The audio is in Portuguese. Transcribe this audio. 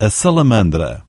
a salamandra.